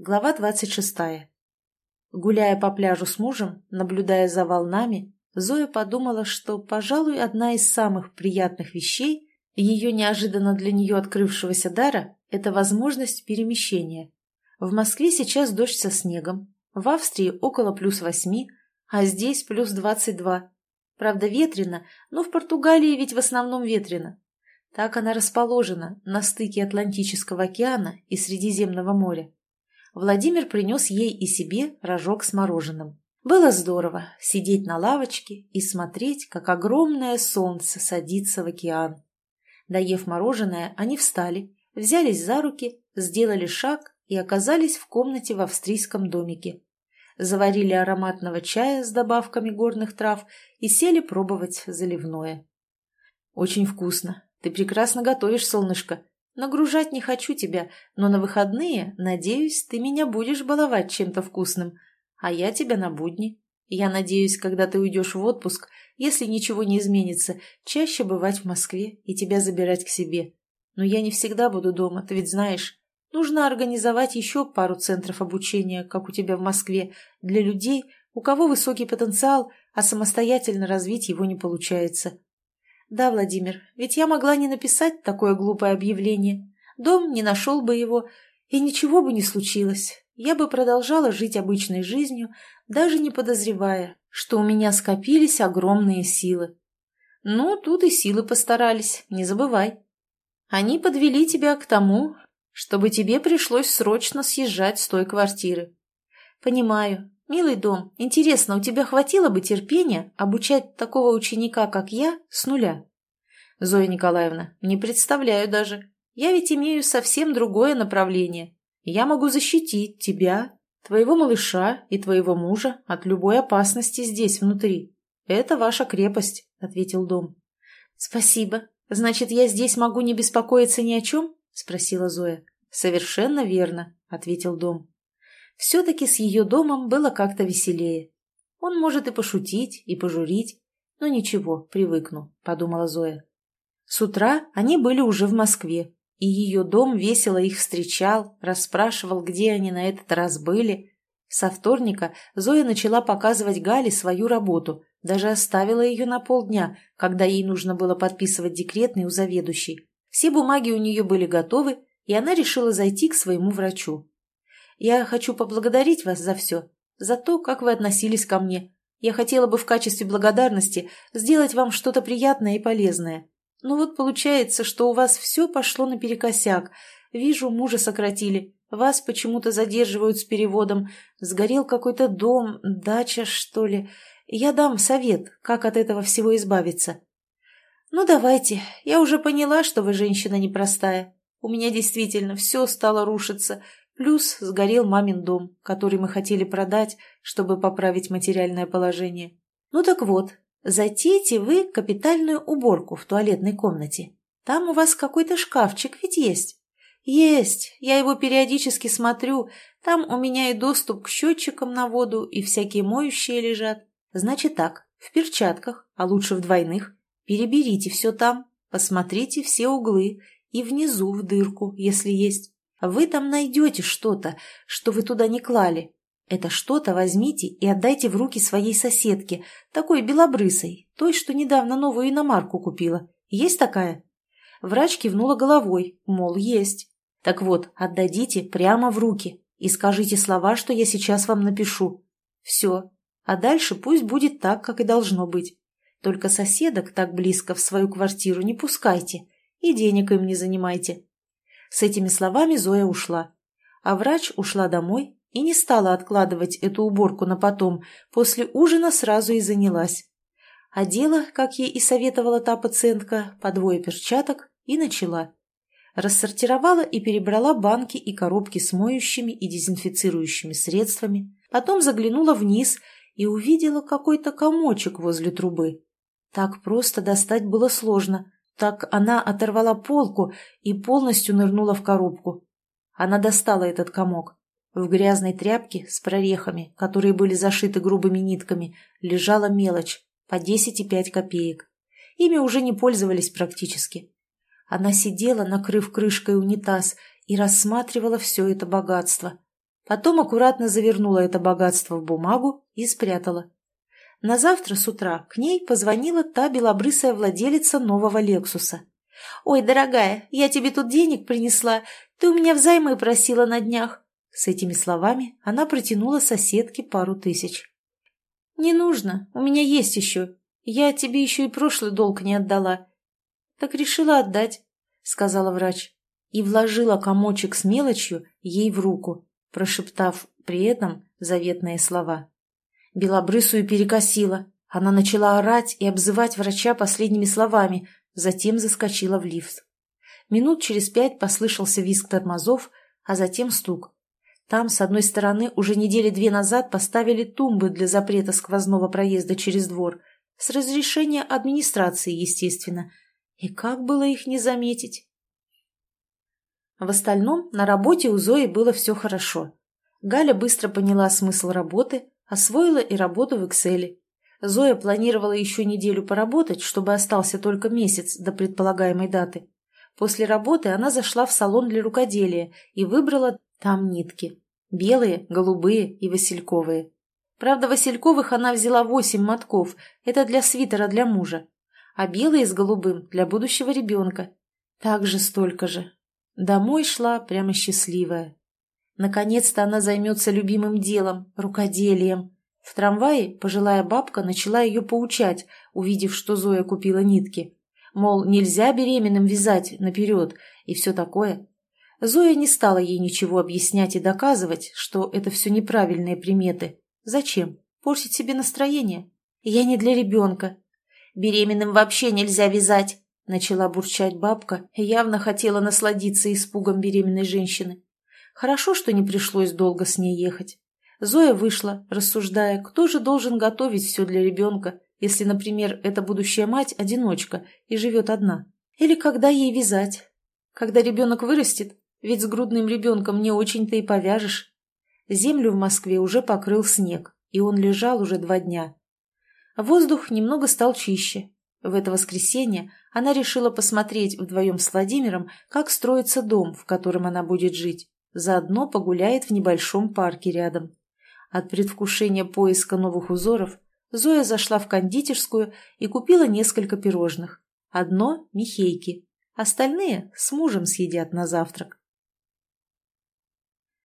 Глава двадцать шестая. Гуляя по пляжу с мужем, наблюдая за волнами, Зоя подумала, что, пожалуй, одна из самых приятных вещей ее неожиданно для нее открывшегося дара – это возможность перемещения. В Москве сейчас дождь со снегом, в Австрии около плюс восьми, а здесь плюс двадцать два. Правда, ветрено, но в Португалии ведь в основном ветрено. Так она расположена на стыке Атлантического океана и Средиземного моря. Владимир принес ей и себе рожок с мороженым. Было здорово сидеть на лавочке и смотреть, как огромное солнце садится в океан. Доев мороженое, они встали, взялись за руки, сделали шаг и оказались в комнате в австрийском домике. Заварили ароматного чая с добавками горных трав и сели пробовать заливное. «Очень вкусно. Ты прекрасно готовишь, солнышко», Нагружать не хочу тебя, но на выходные, надеюсь, ты меня будешь баловать чем-то вкусным, а я тебя на будни. Я надеюсь, когда ты уйдешь в отпуск, если ничего не изменится, чаще бывать в Москве и тебя забирать к себе. Но я не всегда буду дома, ты ведь знаешь. Нужно организовать еще пару центров обучения, как у тебя в Москве, для людей, у кого высокий потенциал, а самостоятельно развить его не получается. «Да, Владимир, ведь я могла не написать такое глупое объявление. Дом не нашел бы его, и ничего бы не случилось. Я бы продолжала жить обычной жизнью, даже не подозревая, что у меня скопились огромные силы. Ну, тут и силы постарались, не забывай. Они подвели тебя к тому, чтобы тебе пришлось срочно съезжать с той квартиры. Понимаю, «Милый дом, интересно, у тебя хватило бы терпения обучать такого ученика, как я, с нуля?» «Зоя Николаевна, не представляю даже. Я ведь имею совсем другое направление. Я могу защитить тебя, твоего малыша и твоего мужа от любой опасности здесь, внутри. Это ваша крепость», — ответил дом. «Спасибо. Значит, я здесь могу не беспокоиться ни о чем?» — спросила Зоя. «Совершенно верно», — ответил дом. Все-таки с ее домом было как-то веселее. Он может и пошутить, и пожурить. Но ничего, привыкну, подумала Зоя. С утра они были уже в Москве, и ее дом весело их встречал, расспрашивал, где они на этот раз были. Со вторника Зоя начала показывать Гале свою работу, даже оставила ее на полдня, когда ей нужно было подписывать декретный у заведующей. Все бумаги у нее были готовы, и она решила зайти к своему врачу. Я хочу поблагодарить вас за все, за то, как вы относились ко мне. Я хотела бы в качестве благодарности сделать вам что-то приятное и полезное. Но вот получается, что у вас все пошло наперекосяк. Вижу, мужа сократили, вас почему-то задерживают с переводом. Сгорел какой-то дом, дача, что ли. Я дам совет, как от этого всего избавиться. Ну, давайте. Я уже поняла, что вы женщина непростая. У меня действительно все стало рушиться. Плюс сгорел мамин дом, который мы хотели продать, чтобы поправить материальное положение. Ну так вот, затейте вы капитальную уборку в туалетной комнате. Там у вас какой-то шкафчик ведь есть? Есть, я его периодически смотрю. Там у меня и доступ к счетчикам на воду, и всякие моющие лежат. Значит так, в перчатках, а лучше в двойных, переберите все там, посмотрите все углы и внизу в дырку, если есть. Вы там найдете что-то, что вы туда не клали. Это что-то возьмите и отдайте в руки своей соседке, такой белобрысой, той, что недавно новую иномарку купила. Есть такая?» Врач кивнула головой, мол, есть. «Так вот, отдадите прямо в руки и скажите слова, что я сейчас вам напишу. Все. А дальше пусть будет так, как и должно быть. Только соседок так близко в свою квартиру не пускайте и денег им не занимайте. С этими словами Зоя ушла. А врач ушла домой и не стала откладывать эту уборку на потом, после ужина сразу и занялась. Одела, как ей и советовала та пациентка, по двое перчаток и начала. Рассортировала и перебрала банки и коробки с моющими и дезинфицирующими средствами, потом заглянула вниз и увидела какой-то комочек возле трубы. Так просто достать было сложно, так она оторвала полку и полностью нырнула в коробку. Она достала этот комок. В грязной тряпке с прорехами, которые были зашиты грубыми нитками, лежала мелочь по десять и пять копеек. Ими уже не пользовались практически. Она сидела, накрыв крышкой унитаз, и рассматривала все это богатство. Потом аккуратно завернула это богатство в бумагу и спрятала. На завтра с утра к ней позвонила та белобрысая владелица нового «Лексуса». «Ой, дорогая, я тебе тут денег принесла. Ты у меня взаймы просила на днях». С этими словами она протянула соседке пару тысяч. «Не нужно, у меня есть еще. Я тебе еще и прошлый долг не отдала». «Так решила отдать», — сказала врач, и вложила комочек с мелочью ей в руку, прошептав при этом заветные слова. Белобрысую перекосила. Она начала орать и обзывать врача последними словами, затем заскочила в лифт. Минут через пять послышался визг тормозов, а затем стук. Там, с одной стороны, уже недели две назад поставили тумбы для запрета сквозного проезда через двор, с разрешения администрации, естественно. И как было их не заметить? В остальном, на работе у Зои было все хорошо. Галя быстро поняла смысл работы, освоила и работу в Excel. Зоя планировала еще неделю поработать, чтобы остался только месяц до предполагаемой даты. После работы она зашла в салон для рукоделия и выбрала там нитки. Белые, голубые и васильковые. Правда, васильковых она взяла восемь мотков, это для свитера для мужа. А белые с голубым для будущего ребенка. Также столько же. Домой шла прямо счастливая. Наконец-то она займется любимым делом – рукоделием. В трамвае пожилая бабка начала ее поучать, увидев, что Зоя купила нитки. Мол, нельзя беременным вязать наперед и все такое. Зоя не стала ей ничего объяснять и доказывать, что это все неправильные приметы. Зачем? Портить себе настроение? Я не для ребенка. Беременным вообще нельзя вязать, начала бурчать бабка явно хотела насладиться испугом беременной женщины. Хорошо, что не пришлось долго с ней ехать. Зоя вышла, рассуждая, кто же должен готовить все для ребенка, если, например, эта будущая мать – одиночка и живет одна. Или когда ей вязать. Когда ребенок вырастет, ведь с грудным ребенком не очень-то и повяжешь. Землю в Москве уже покрыл снег, и он лежал уже два дня. Воздух немного стал чище. В это воскресенье она решила посмотреть вдвоем с Владимиром, как строится дом, в котором она будет жить. Заодно погуляет в небольшом парке рядом. От предвкушения поиска новых узоров Зоя зашла в кондитерскую и купила несколько пирожных. Одно – михейки, остальные с мужем съедят на завтрак.